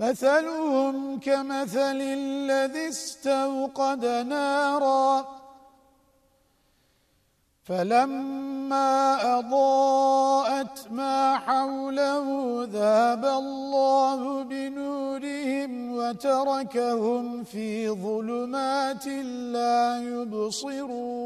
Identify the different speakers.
Speaker 1: مثلهم كمثل الذي استوقد نارا. فلما أضاءت ما حوله ذاب الله بنورهم وتركهم في ظلمات لا يبصرون.